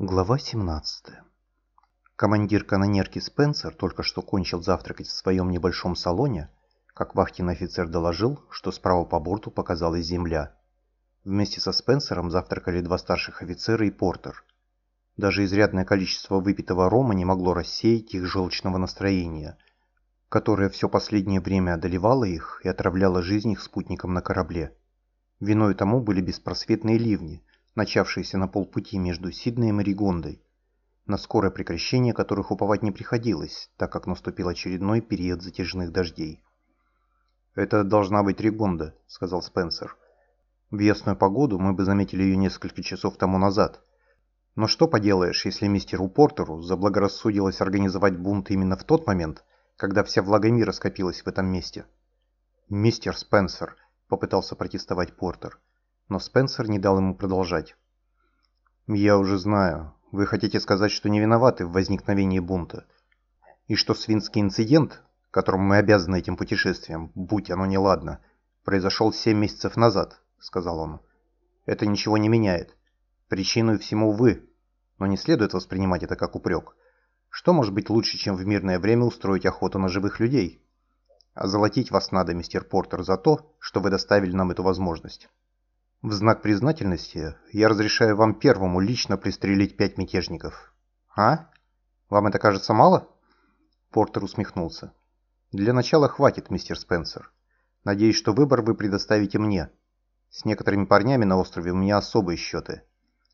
Глава 17 Командир канонерки Спенсер только что кончил завтракать в своем небольшом салоне, как вахтенный офицер доложил, что справа по борту показалась земля. Вместе со Спенсером завтракали два старших офицера и портер. Даже изрядное количество выпитого рома не могло рассеять их желчного настроения, которое все последнее время одолевало их и отравляло жизнь их спутникам на корабле. Виной тому были беспросветные ливни, начавшиеся на полпути между Сиднеем и Ригондой, на скорое прекращение которых уповать не приходилось, так как наступил очередной период затяжных дождей. «Это должна быть Ригонда», — сказал Спенсер. «В ясную погоду мы бы заметили ее несколько часов тому назад. Но что поделаешь, если мистеру Портеру заблагорассудилось организовать бунт именно в тот момент, когда вся влага мира скопилась в этом месте?» «Мистер Спенсер», — попытался протестовать Портер, — но Спенсер не дал ему продолжать. «Я уже знаю. Вы хотите сказать, что не виноваты в возникновении бунта. И что свинский инцидент, которому мы обязаны этим путешествием, будь оно неладно, произошел семь месяцев назад», — сказал он. «Это ничего не меняет. Причиной всему вы, но не следует воспринимать это как упрек. Что может быть лучше, чем в мирное время устроить охоту на живых людей? А золотить вас надо, мистер Портер, за то, что вы доставили нам эту возможность». В знак признательности я разрешаю вам первому лично пристрелить пять мятежников. А? Вам это кажется мало? Портер усмехнулся. Для начала хватит, мистер Спенсер. Надеюсь, что выбор вы предоставите мне. С некоторыми парнями на острове у меня особые счеты.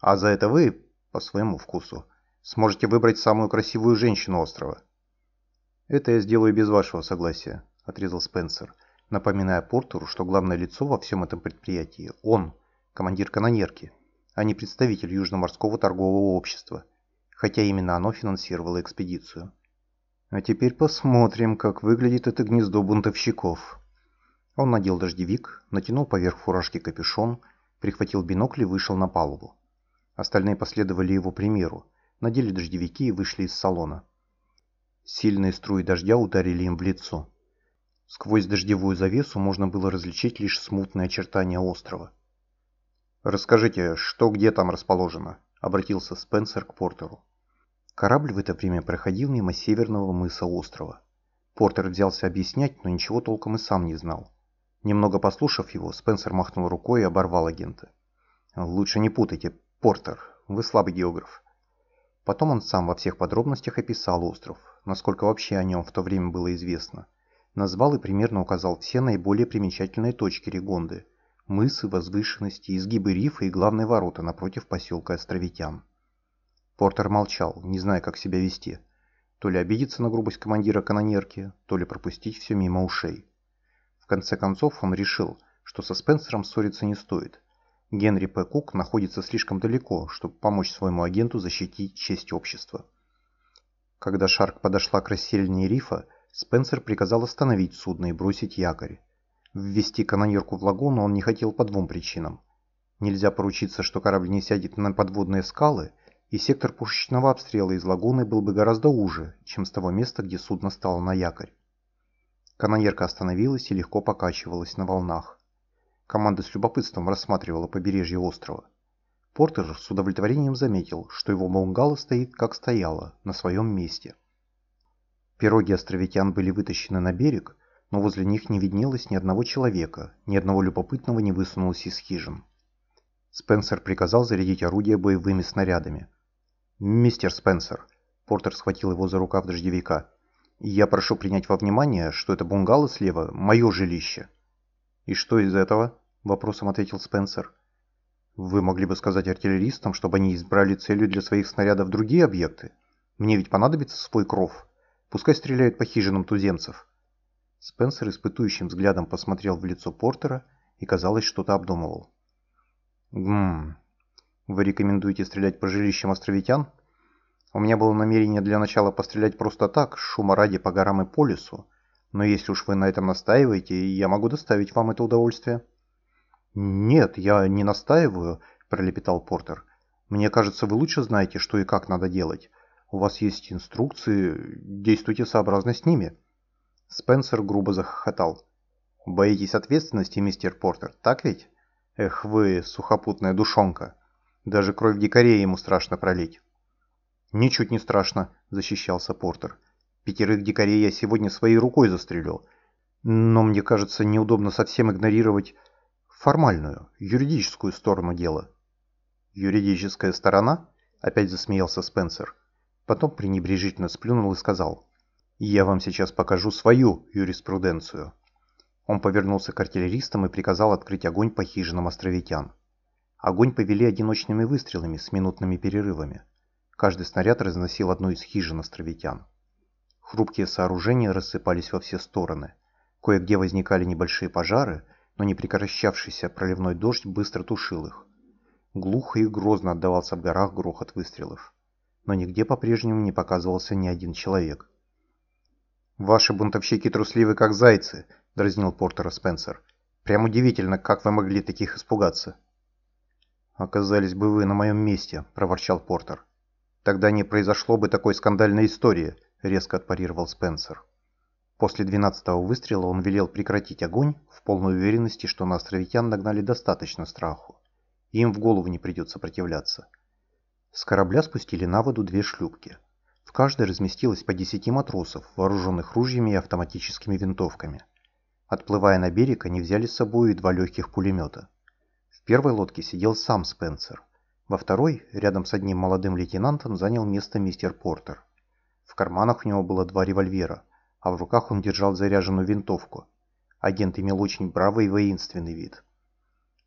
А за это вы, по своему вкусу, сможете выбрать самую красивую женщину острова. Это я сделаю без вашего согласия, отрезал Спенсер напоминая Портеру, что главное лицо во всем этом предприятии – он, командир канонерки, а не представитель Южно-морского торгового общества, хотя именно оно финансировало экспедицию. А теперь посмотрим, как выглядит это гнездо бунтовщиков. Он надел дождевик, натянул поверх фуражки капюшон, прихватил бинокль и вышел на палубу. Остальные последовали его примеру, надели дождевики и вышли из салона. Сильные струи дождя ударили им в лицо. Сквозь дождевую завесу можно было различить лишь смутные очертания острова. «Расскажите, что где там расположено?» — обратился Спенсер к Портеру. Корабль в это время проходил мимо северного мыса острова. Портер взялся объяснять, но ничего толком и сам не знал. Немного послушав его, Спенсер махнул рукой и оборвал агента. «Лучше не путайте, Портер, вы слабый географ». Потом он сам во всех подробностях описал остров, насколько вообще о нем в то время было известно – назвал и примерно указал все наиболее примечательные точки Регонды, мысы, возвышенности, изгибы рифа и главные ворота напротив поселка Островитян. Портер молчал, не зная, как себя вести. То ли обидеться на грубость командира канонерки, то ли пропустить все мимо ушей. В конце концов он решил, что со Спенсером ссориться не стоит. Генри П. Кук находится слишком далеко, чтобы помочь своему агенту защитить честь общества. Когда Шарк подошла к расселению рифа, Спенсер приказал остановить судно и бросить якорь. Ввести канонерку в лагуну он не хотел по двум причинам. Нельзя поручиться, что корабль не сядет на подводные скалы, и сектор пушечного обстрела из лагуны был бы гораздо уже, чем с того места, где судно стало на якорь. Канонерка остановилась и легко покачивалась на волнах. Команда с любопытством рассматривала побережье острова. Портер с удовлетворением заметил, что его бунгало стоит как стояло, на своем месте. Пироги островитян были вытащены на берег, но возле них не виднелось ни одного человека, ни одного любопытного не высунулось из хижин. Спенсер приказал зарядить орудие боевыми снарядами. «Мистер Спенсер», — Портер схватил его за рукав дождевика, — «я прошу принять во внимание, что это бунгало слева — мое жилище». «И что из этого?» — вопросом ответил Спенсер. «Вы могли бы сказать артиллеристам, чтобы они избрали целью для своих снарядов другие объекты. Мне ведь понадобится свой кров». Пускай стреляют по хижинам туземцев. Спенсер испытующим взглядом посмотрел в лицо Портера и, казалось, что-то обдумывал. «Гмм, вы рекомендуете стрелять по жилищам островитян? У меня было намерение для начала пострелять просто так, шума ради по горам и по лесу, но если уж вы на этом настаиваете, я могу доставить вам это удовольствие». «Нет, я не настаиваю», – пролепетал Портер. «Мне кажется, вы лучше знаете, что и как надо делать. У вас есть инструкции, действуйте сообразно с ними». Спенсер грубо захохотал. «Боитесь ответственности, мистер Портер, так ведь? Эх вы, сухопутная душонка. Даже кровь дикарей ему страшно пролить». «Ничуть не страшно», – защищался Портер. «Пятерых дикарей я сегодня своей рукой застрелил. Но мне кажется, неудобно совсем игнорировать формальную, юридическую сторону дела». «Юридическая сторона?» – опять засмеялся Спенсер. Потом пренебрежительно сплюнул и сказал. «Я вам сейчас покажу свою юриспруденцию». Он повернулся к артиллеристам и приказал открыть огонь по хижинам островитян. Огонь повели одиночными выстрелами с минутными перерывами. Каждый снаряд разносил одну из хижин островитян. Хрупкие сооружения рассыпались во все стороны. Кое-где возникали небольшие пожары, но непрекращавшийся проливной дождь быстро тушил их. Глухо и грозно отдавался в горах грохот выстрелов. Но нигде по-прежнему не показывался ни один человек. «Ваши бунтовщики трусливы, как зайцы», — дразнил Портера Спенсер. «Прям удивительно, как вы могли таких испугаться». «Оказались бы вы на моем месте», — проворчал Портер. «Тогда не произошло бы такой скандальной истории», — резко отпарировал Спенсер. После двенадцатого выстрела он велел прекратить огонь в полной уверенности, что на островитян нагнали достаточно страху. Им в голову не придет сопротивляться. С корабля спустили на воду две шлюпки. В каждой разместилось по десяти матросов, вооруженных ружьями и автоматическими винтовками. Отплывая на берег, они взяли с собой два легких пулемета. В первой лодке сидел сам Спенсер. Во второй, рядом с одним молодым лейтенантом, занял место мистер Портер. В карманах у него было два револьвера, а в руках он держал заряженную винтовку. Агент имел очень бравый и воинственный вид.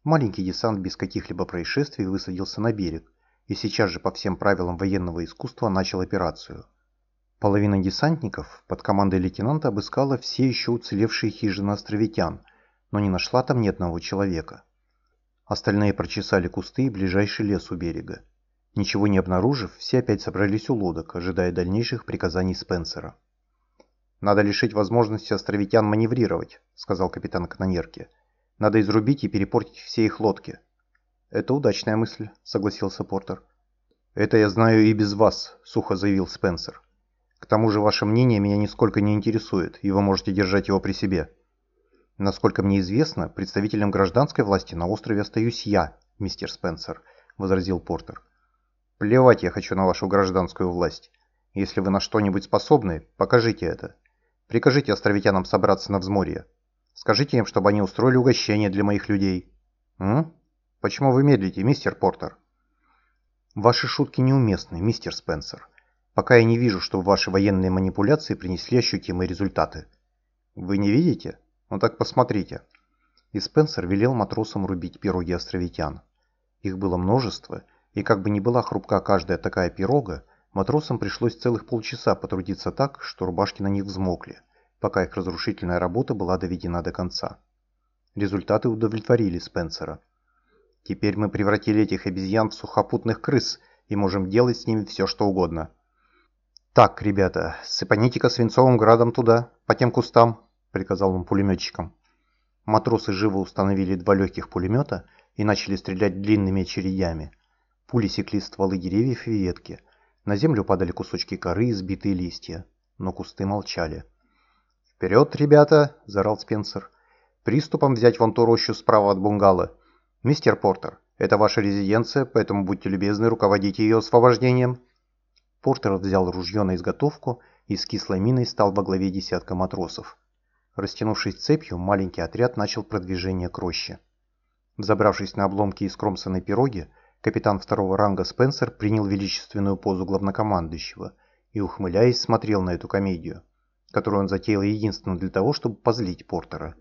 Маленький десант без каких-либо происшествий высадился на берег, и сейчас же по всем правилам военного искусства начал операцию. Половина десантников под командой лейтенанта обыскала все еще уцелевшие хижины островитян, но не нашла там ни одного человека. Остальные прочесали кусты и ближайший лес у берега. Ничего не обнаружив, все опять собрались у лодок, ожидая дальнейших приказаний Спенсера. «Надо лишить возможности островитян маневрировать», — сказал капитан канонерки. «Надо изрубить и перепортить все их лодки». «Это удачная мысль», — согласился Портер. «Это я знаю и без вас», — сухо заявил Спенсер. «К тому же ваше мнение меня нисколько не интересует, и вы можете держать его при себе». «Насколько мне известно, представителем гражданской власти на острове остаюсь я, мистер Спенсер», — возразил Портер. «Плевать я хочу на вашу гражданскую власть. Если вы на что-нибудь способны, покажите это. Прикажите островитянам собраться на взморье. Скажите им, чтобы они устроили угощение для моих людей». «М? Почему вы медлите, мистер Портер?» «Ваши шутки неуместны, мистер Спенсер. Пока я не вижу, что ваши военные манипуляции принесли ощутимые результаты». «Вы не видите?» Ну так посмотрите. И Спенсер велел матросам рубить пироги островитян. Их было множество, и как бы ни была хрупка каждая такая пирога, матросам пришлось целых полчаса потрудиться так, что рубашки на них взмокли, пока их разрушительная работа была доведена до конца. Результаты удовлетворили Спенсера. Теперь мы превратили этих обезьян в сухопутных крыс и можем делать с ними все, что угодно. Так, ребята, сыпаните-ка свинцовым градом туда, по тем кустам, — приказал он пулеметчикам. Матросы живо установили два легких пулемета и начали стрелять длинными очередями. Пули секли стволы деревьев и ветки. На землю падали кусочки коры и сбитые листья. Но кусты молчали. «Вперед, ребята!» – заорал Спенсер. «Приступом взять вон ту рощу справа от бунгало. Мистер Портер, это ваша резиденция, поэтому будьте любезны руководить ее освобождением». Портер взял ружье на изготовку и с кислой миной стал во главе десятка матросов. Растянувшись цепью, маленький отряд начал продвижение к роще. Взобравшись на обломки искромсанной пироги, капитан второго ранга Спенсер принял величественную позу главнокомандующего и, ухмыляясь, смотрел на эту комедию, которую он затеял единственно для того, чтобы позлить Портера.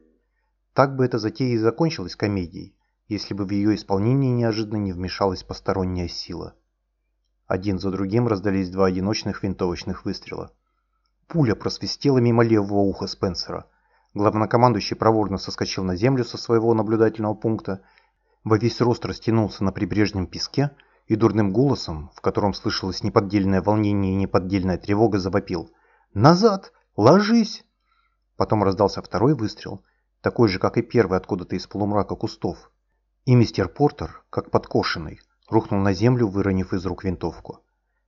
Так бы эта затея и закончилась комедией, если бы в ее исполнении неожиданно не вмешалась посторонняя сила. Один за другим раздались два одиночных винтовочных выстрела. Пуля просвистела мимо левого уха Спенсера – Главнокомандующий проворно соскочил на землю со своего наблюдательного пункта, во весь рост растянулся на прибрежном песке и дурным голосом, в котором слышалось неподдельное волнение и неподдельная тревога, завопил «Назад! Ложись!» Потом раздался второй выстрел, такой же, как и первый откуда-то из полумрака кустов. И мистер Портер, как подкошенный, рухнул на землю, выронив из рук винтовку.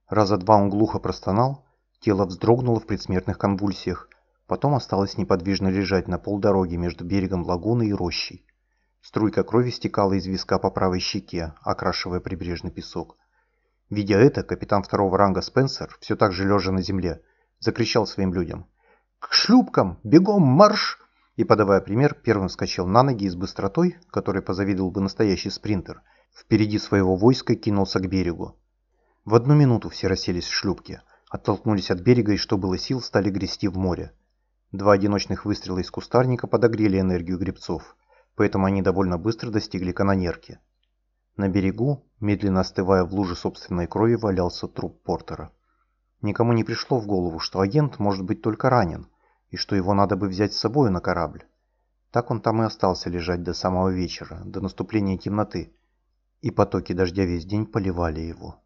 Раза два он глухо простонал, тело вздрогнуло в предсмертных конвульсиях, Потом осталось неподвижно лежать на полдороги между берегом лагуны и рощей. Струйка крови стекала из виска по правой щеке, окрашивая прибрежный песок. Видя это, капитан второго ранга Спенсер, все так же лежа на земле, закричал своим людям. «К шлюпкам! Бегом марш!» И, подавая пример, первым вскочил на ноги и с быстротой, которой позавидовал бы настоящий спринтер, впереди своего войска кинулся к берегу. В одну минуту все расселись в шлюпке, оттолкнулись от берега и, что было сил, стали грести в море. Два одиночных выстрела из кустарника подогрели энергию гребцов, поэтому они довольно быстро достигли канонерки. На берегу, медленно остывая в луже собственной крови, валялся труп Портера. Никому не пришло в голову, что агент может быть только ранен, и что его надо бы взять с собой на корабль. Так он там и остался лежать до самого вечера, до наступления темноты, и потоки дождя весь день поливали его.